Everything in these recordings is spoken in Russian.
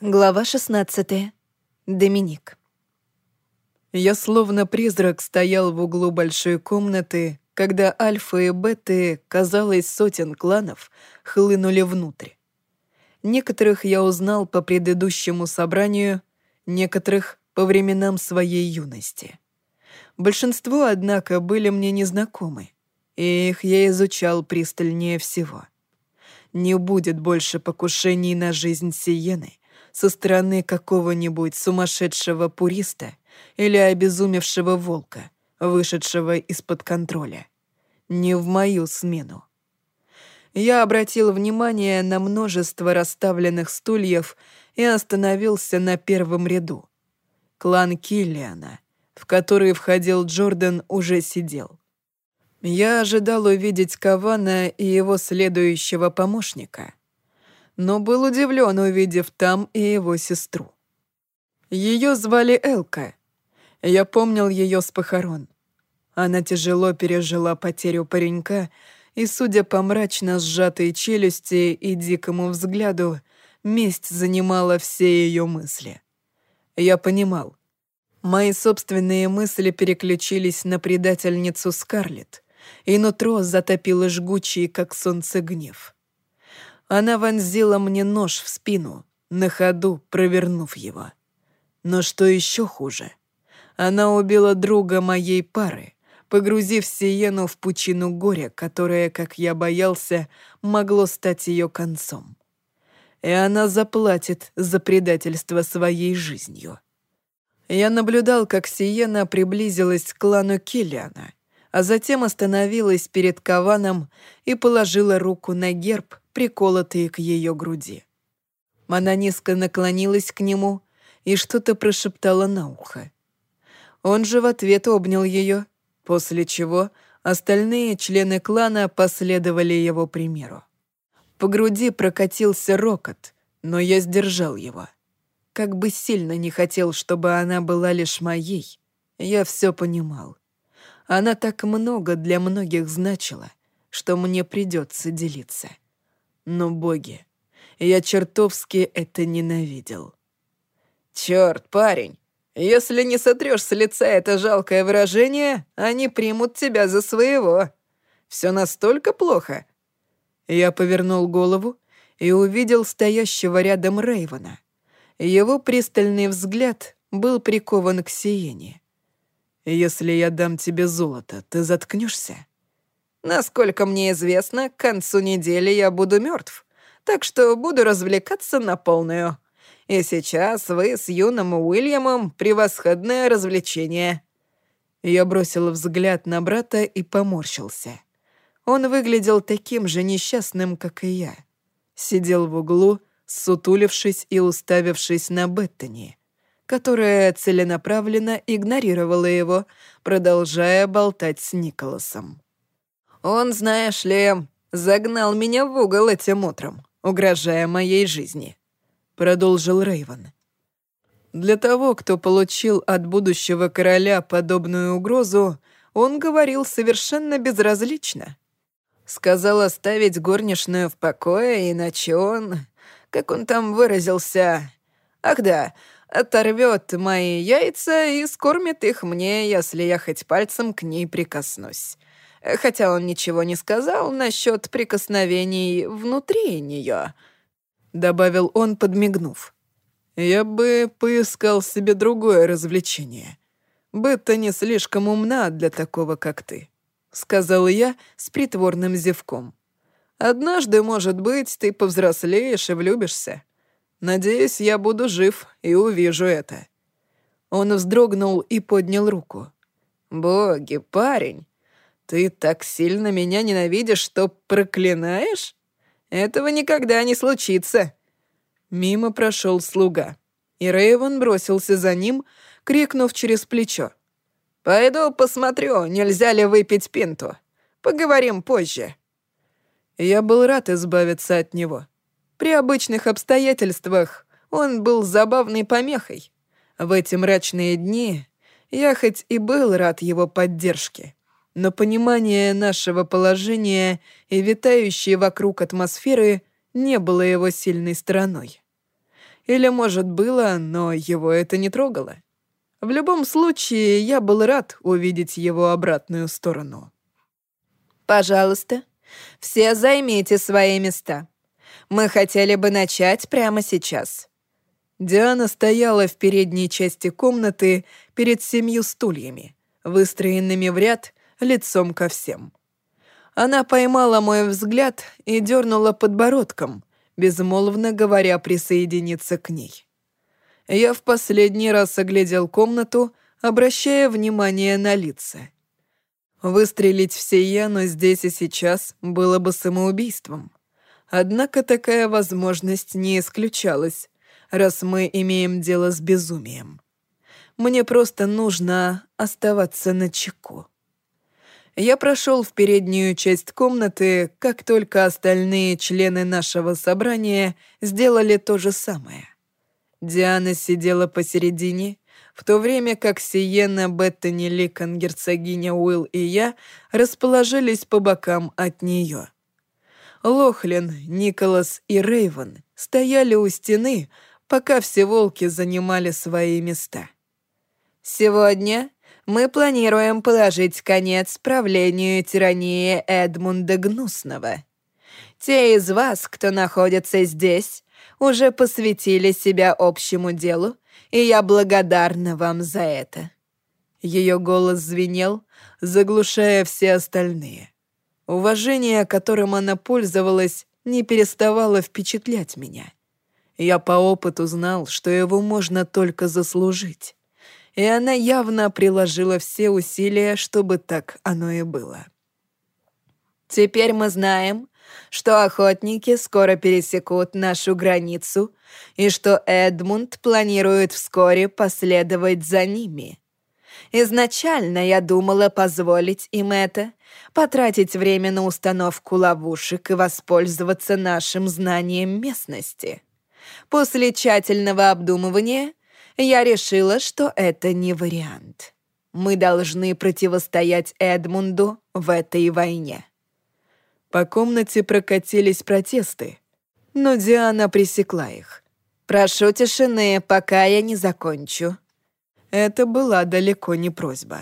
Глава 16. Доминик. Я словно призрак стоял в углу большой комнаты, когда альфа и беты, казалось, сотен кланов, хлынули внутрь. Некоторых я узнал по предыдущему собранию, некоторых — по временам своей юности. Большинство, однако, были мне незнакомы, и их я изучал пристальнее всего. Не будет больше покушений на жизнь Сиены, со стороны какого-нибудь сумасшедшего пуриста или обезумевшего волка, вышедшего из-под контроля. Не в мою смену. Я обратил внимание на множество расставленных стульев и остановился на первом ряду. Клан Киллиана, в который входил Джордан, уже сидел. Я ожидал увидеть Кавана и его следующего помощника — но был удивлен, увидев там и его сестру. Ее звали Элка. Я помнил ее с похорон. Она тяжело пережила потерю паренька, и, судя по мрачно сжатой челюсти и дикому взгляду, месть занимала все ее мысли. Я понимал. Мои собственные мысли переключились на предательницу Скарлетт, и нутро затопило жгучий, как солнце, гнев. Она вонзила мне нож в спину, на ходу провернув его. Но что еще хуже? Она убила друга моей пары, погрузив Сиену в пучину горя, которое, как я боялся, могло стать ее концом. И она заплатит за предательство своей жизнью. Я наблюдал, как Сиена приблизилась к клану Киллиана, а затем остановилась перед Каваном и положила руку на герб, приколотые к ее груди. Она низко наклонилась к нему и что-то прошептала на ухо. Он же в ответ обнял ее, после чего остальные члены клана последовали его примеру. По груди прокатился рокот, но я сдержал его. Как бы сильно не хотел, чтобы она была лишь моей, я все понимал. Она так много для многих значила, что мне придется делиться. Но, боги, я чертовски это ненавидел. Черт, парень, если не сотрешь с лица это жалкое выражение, они примут тебя за своего. Все настолько плохо. Я повернул голову и увидел стоящего рядом Рейвана. Его пристальный взгляд был прикован к Сиене. «Если я дам тебе золото, ты заткнешься? Насколько мне известно, к концу недели я буду мертв, так что буду развлекаться на полную. И сейчас вы с юным Уильямом превосходное развлечение». Я бросил взгляд на брата и поморщился. Он выглядел таким же несчастным, как и я. Сидел в углу, сутулившись и уставившись на Беттани, которая целенаправленно игнорировала его, продолжая болтать с Николасом. Он, знаешь ли, загнал меня в угол этим утром, угрожая моей жизни», — продолжил Рейвен. Для того, кто получил от будущего короля подобную угрозу, он говорил совершенно безразлично. Сказал оставить горничную в покое, иначе он, как он там выразился, ах да, оторвет мои яйца и скормит их мне, если я хоть пальцем к ней прикоснусь хотя он ничего не сказал насчет прикосновений внутри нее», — добавил он, подмигнув. «Я бы поискал себе другое развлечение. Бетта не слишком умна для такого, как ты», — сказал я с притворным зевком. «Однажды, может быть, ты повзрослеешь и влюбишься. Надеюсь, я буду жив и увижу это». Он вздрогнул и поднял руку. «Боги, парень, «Ты так сильно меня ненавидишь, что проклинаешь? Этого никогда не случится!» Мимо прошел слуга, и Рейвен бросился за ним, крикнув через плечо. «Пойду посмотрю, нельзя ли выпить пинту. Поговорим позже». Я был рад избавиться от него. При обычных обстоятельствах он был забавной помехой. В эти мрачные дни я хоть и был рад его поддержке, но понимание нашего положения и витающей вокруг атмосферы не было его сильной стороной. Или, может, было, но его это не трогало. В любом случае, я был рад увидеть его обратную сторону. «Пожалуйста, все займите свои места. Мы хотели бы начать прямо сейчас». Диана стояла в передней части комнаты перед семью стульями, выстроенными в ряд лицом ко всем. Она поймала мой взгляд и дернула подбородком, безмолвно говоря присоединиться к ней. Я в последний раз оглядел комнату, обращая внимание на лица. Выстрелить в Сияну здесь и сейчас было бы самоубийством. Однако такая возможность не исключалась, раз мы имеем дело с безумием. Мне просто нужно оставаться на чеку. Я прошел в переднюю часть комнаты, как только остальные члены нашего собрания сделали то же самое. Диана сидела посередине, в то время как Сиена, Беттани, Ликон, герцогиня Уилл и я расположились по бокам от нее. Лохлин, Николас и Рейвен стояли у стены, пока все волки занимали свои места. «Сегодня мы планируем положить конец правлению тирании Эдмунда Гнусного. Те из вас, кто находится здесь, уже посвятили себя общему делу, и я благодарна вам за это». Ее голос звенел, заглушая все остальные. Уважение, которым она пользовалась, не переставало впечатлять меня. Я по опыту знал, что его можно только заслужить и она явно приложила все усилия, чтобы так оно и было. «Теперь мы знаем, что охотники скоро пересекут нашу границу и что Эдмунд планирует вскоре последовать за ними. Изначально я думала позволить им это, потратить время на установку ловушек и воспользоваться нашим знанием местности. После тщательного обдумывания я решила, что это не вариант. Мы должны противостоять Эдмунду в этой войне. По комнате прокатились протесты, но Диана пресекла их. «Прошу тишины, пока я не закончу». Это была далеко не просьба.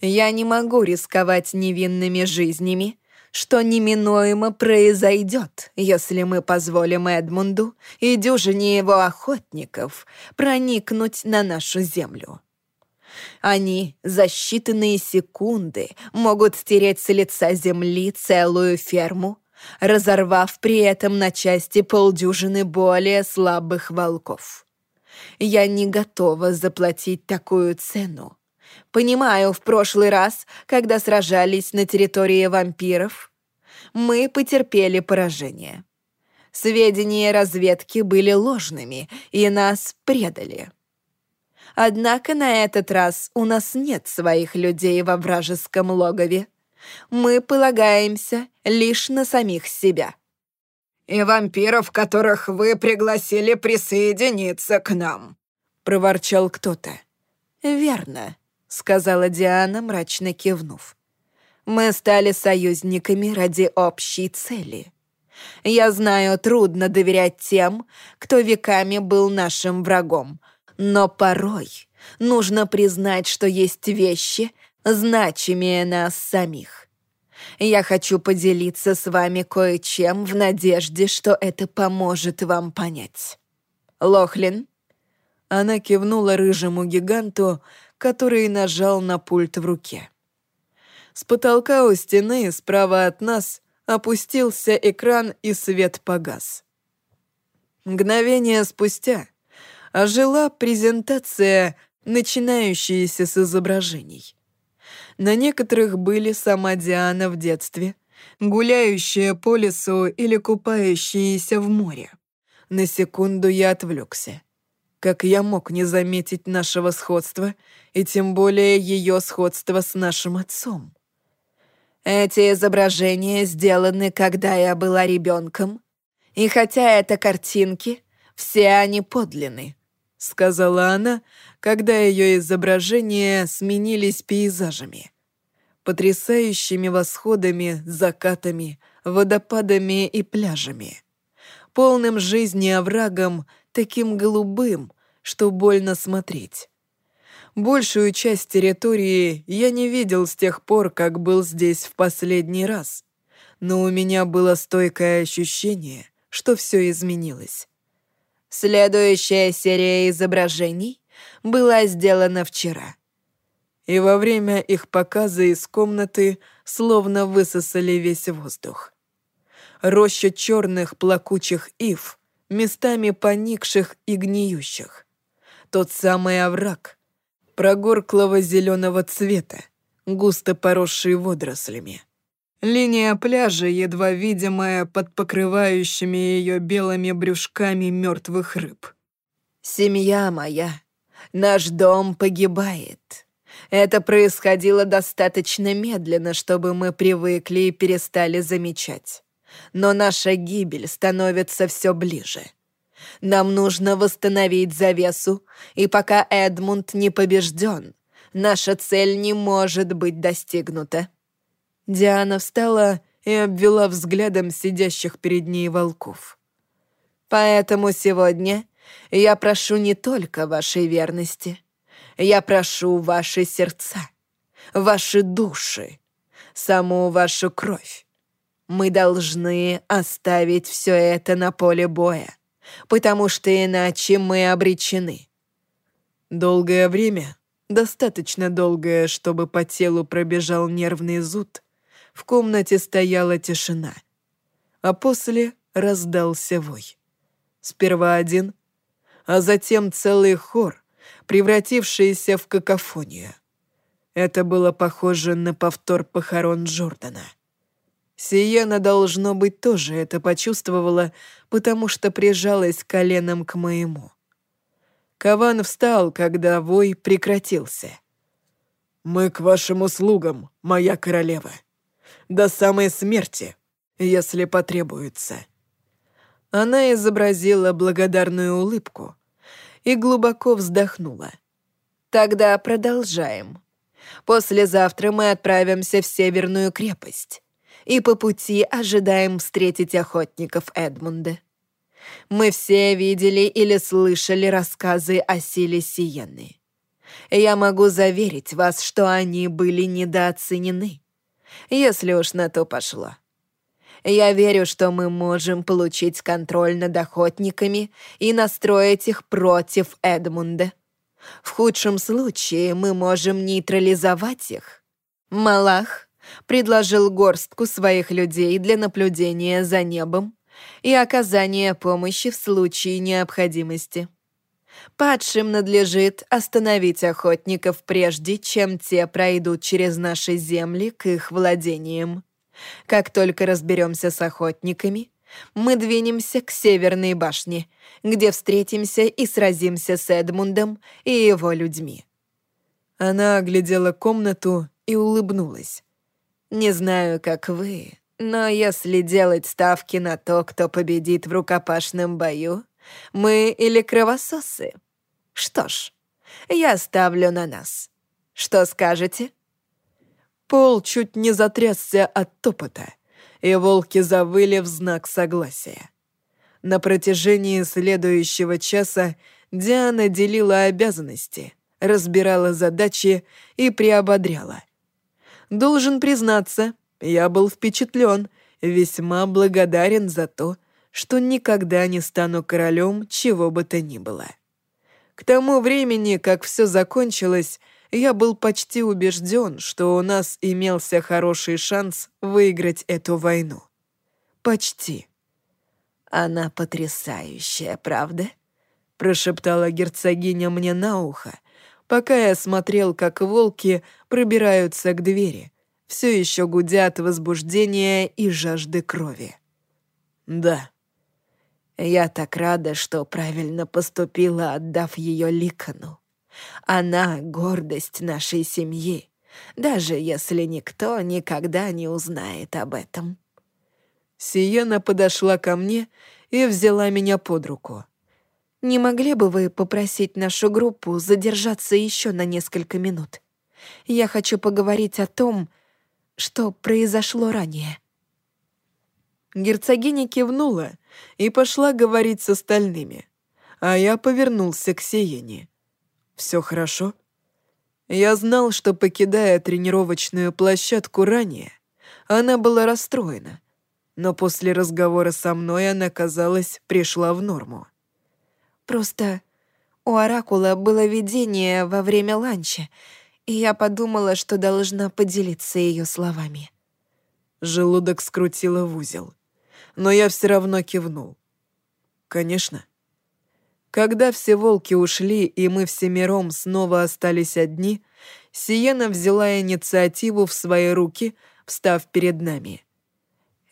«Я не могу рисковать невинными жизнями, что неминуемо произойдет, если мы позволим Эдмунду и дюжине его охотников проникнуть на нашу землю. Они за считанные секунды могут стереть с лица земли целую ферму, разорвав при этом на части полдюжины более слабых волков. Я не готова заплатить такую цену, Понимаю, в прошлый раз, когда сражались на территории вампиров, мы потерпели поражение. Сведения разведки были ложными, и нас предали. Однако на этот раз у нас нет своих людей во вражеском логове. Мы полагаемся лишь на самих себя. «И вампиров, которых вы пригласили присоединиться к нам», — проворчал кто-то. «Верно», — сказала Диана, мрачно кивнув. «Мы стали союзниками ради общей цели. Я знаю, трудно доверять тем, кто веками был нашим врагом, но порой нужно признать, что есть вещи, значимее нас самих. Я хочу поделиться с вами кое-чем в надежде, что это поможет вам понять. Лохлин?» Она кивнула рыжему гиганту, который нажал на пульт в руке. С потолка у стены справа от нас опустился экран и свет погас. Мгновение спустя ожила презентация, начинающаяся с изображений. На некоторых были сама Диана в детстве, гуляющая по лесу или купающаяся в море. На секунду я отвлекся. Как я мог не заметить нашего сходства, и тем более ее сходства с нашим отцом? Эти изображения сделаны, когда я была ребенком, и хотя это картинки, все они подлинны», — сказала она, когда ее изображения сменились пейзажами. Потрясающими восходами, закатами, водопадами и пляжами — полным жизни оврагом, таким голубым, что больно смотреть. Большую часть территории я не видел с тех пор, как был здесь в последний раз, но у меня было стойкое ощущение, что все изменилось. Следующая серия изображений была сделана вчера. И во время их показа из комнаты словно высосали весь воздух. Роща черных плакучих ив, местами поникших и гниющих. Тот самый овраг, прогорклого зеленого цвета, густо поросший водорослями. Линия пляжа, едва видимая под покрывающими ее белыми брюшками мертвых рыб. «Семья моя, наш дом погибает. Это происходило достаточно медленно, чтобы мы привыкли и перестали замечать. Но наша гибель становится все ближе. Нам нужно восстановить завесу, и пока Эдмунд не побежден, наша цель не может быть достигнута. Диана встала и обвела взглядом сидящих перед ней волков. «Поэтому сегодня я прошу не только вашей верности. Я прошу ваши сердца, ваши души, саму вашу кровь. Мы должны оставить все это на поле боя, потому что иначе мы обречены». Долгое время, достаточно долгое, чтобы по телу пробежал нервный зуд, в комнате стояла тишина, а после раздался вой. Сперва один, а затем целый хор, превратившийся в какофонию. Это было похоже на повтор похорон Джордана. Сиена, должно быть, тоже это почувствовала, потому что прижалась коленом к моему. Каван встал, когда вой прекратился. «Мы к вашим услугам, моя королева», до самой смерти, если потребуется». Она изобразила благодарную улыбку и глубоко вздохнула. «Тогда продолжаем. Послезавтра мы отправимся в Северную крепость и по пути ожидаем встретить охотников Эдмунда. Мы все видели или слышали рассказы о силе Сиены. Я могу заверить вас, что они были недооценены если уж на то пошло. Я верю, что мы можем получить контроль над охотниками и настроить их против Эдмунда. В худшем случае мы можем нейтрализовать их. Малах предложил горстку своих людей для наблюдения за небом и оказания помощи в случае необходимости. Падшим надлежит остановить охотников прежде, чем те пройдут через наши земли к их владениям. Как только разберемся с охотниками, мы двинемся к Северной башне, где встретимся и сразимся с Эдмундом и его людьми». Она оглядела комнату и улыбнулась. «Не знаю, как вы, но если делать ставки на то, кто победит в рукопашном бою, мы или кровососы? Что ж, я ставлю на нас. Что скажете?» Пол чуть не затрясся от топота, и волки завыли в знак согласия. На протяжении следующего часа Диана делила обязанности, разбирала задачи и приободряла. Должен признаться, я был впечатлен, весьма благодарен за то, что никогда не стану королем чего бы то ни было. К тому времени, как все закончилось, я был почти убежден, что у нас имелся хороший шанс выиграть эту войну. Почти. «Она потрясающая, правда?» — прошептала герцогиня мне на ухо, пока я смотрел, как волки пробираются к двери, все еще гудят возбуждения и жажды крови. «Да», я так рада, что правильно поступила, отдав ее Ликону. Она — гордость нашей семьи, даже если никто никогда не узнает об этом». Сиена подошла ко мне и взяла меня под руку. «Не могли бы вы попросить нашу группу задержаться еще на несколько минут? Я хочу поговорить о том, что произошло ранее». Герцогиня кивнула и пошла говорить с остальными, а я повернулся к Сиене. «Все хорошо?» Я знал, что, покидая тренировочную площадку ранее, она была расстроена, но после разговора со мной она, казалось, пришла в норму. «Просто у Оракула было видение во время ланча, и я подумала, что должна поделиться ее словами». Желудок скрутило в узел, но я все равно кивнул. «Конечно». Когда все волки ушли, и мы всемиром снова остались одни, Сиена взяла инициативу в свои руки, встав перед нами.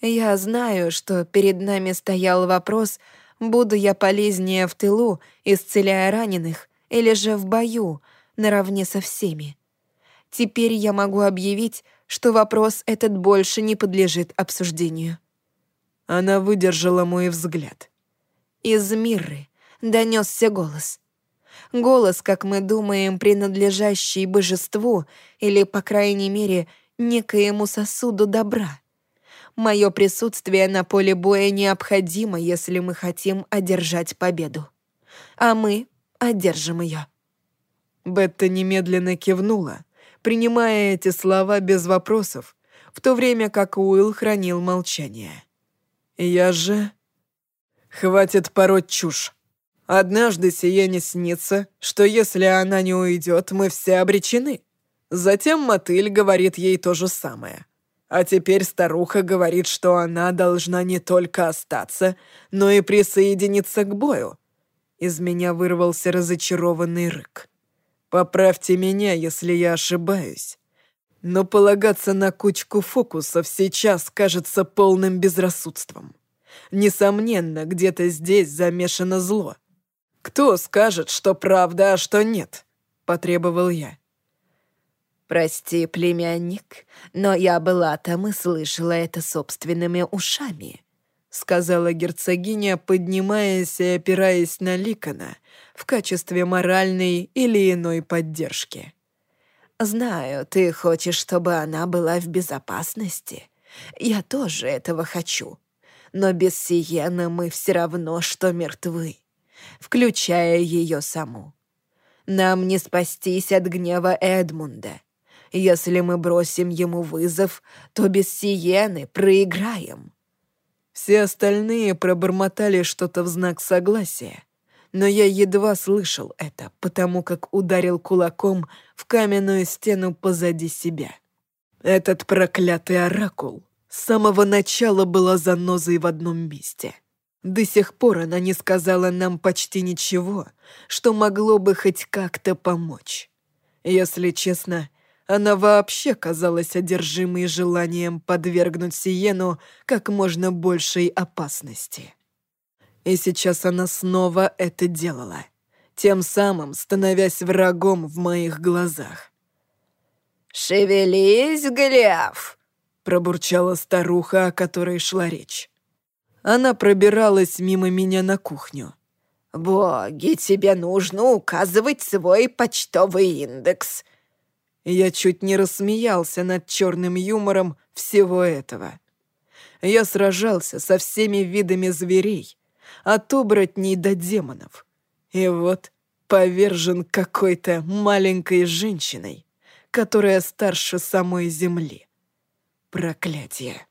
«Я знаю, что перед нами стоял вопрос, буду я полезнее в тылу, исцеляя раненых, или же в бою, наравне со всеми. Теперь я могу объявить, что вопрос этот больше не подлежит обсуждению». Она выдержала мой взгляд. Из Мирры донесся голос. Голос, как мы думаем, принадлежащий божеству или, по крайней мере, некоему сосуду добра. Мое присутствие на поле боя необходимо, если мы хотим одержать победу. А мы одержим ее. Бетта немедленно кивнула, принимая эти слова без вопросов, в то время как Уилл хранил молчание. «Я же...» «Хватит пороть чушь. Однажды сие не снится, что если она не уйдет, мы все обречены. Затем мотыль говорит ей то же самое. А теперь старуха говорит, что она должна не только остаться, но и присоединиться к бою. Из меня вырвался разочарованный рык. «Поправьте меня, если я ошибаюсь. Но полагаться на кучку фокусов сейчас кажется полным безрассудством. Несомненно, где-то здесь замешано зло. Кто скажет, что правда, а что нет?» — потребовал я. «Прости, племянник, но я была там и слышала это собственными ушами», — сказала герцогиня, поднимаясь и опираясь на Ликона в качестве моральной или иной поддержки. «Знаю, ты хочешь, чтобы она была в безопасности. Я тоже этого хочу. Но без Сиены мы все равно, что мертвы, включая ее саму. Нам не спастись от гнева Эдмунда». Если мы бросим ему вызов, то без Сиены проиграем». Все остальные пробормотали что-то в знак согласия, но я едва слышал это, потому как ударил кулаком в каменную стену позади себя. Этот проклятый оракул с самого начала была занозой в одном месте. До сих пор она не сказала нам почти ничего, что могло бы хоть как-то помочь. Если честно, она вообще казалась одержимой желанием подвергнуть Сиену как можно большей опасности. И сейчас она снова это делала, тем самым становясь врагом в моих глазах. «Шевелись, Голиаф!» — пробурчала старуха, о которой шла речь. Она пробиралась мимо меня на кухню. «Боги, тебе нужно указывать свой почтовый индекс», я чуть не рассмеялся над черным юмором всего этого. Я сражался со всеми видами зверей, от оборотней до демонов. И вот повержен какой-то маленькой женщиной, которая старше самой земли. Проклятие.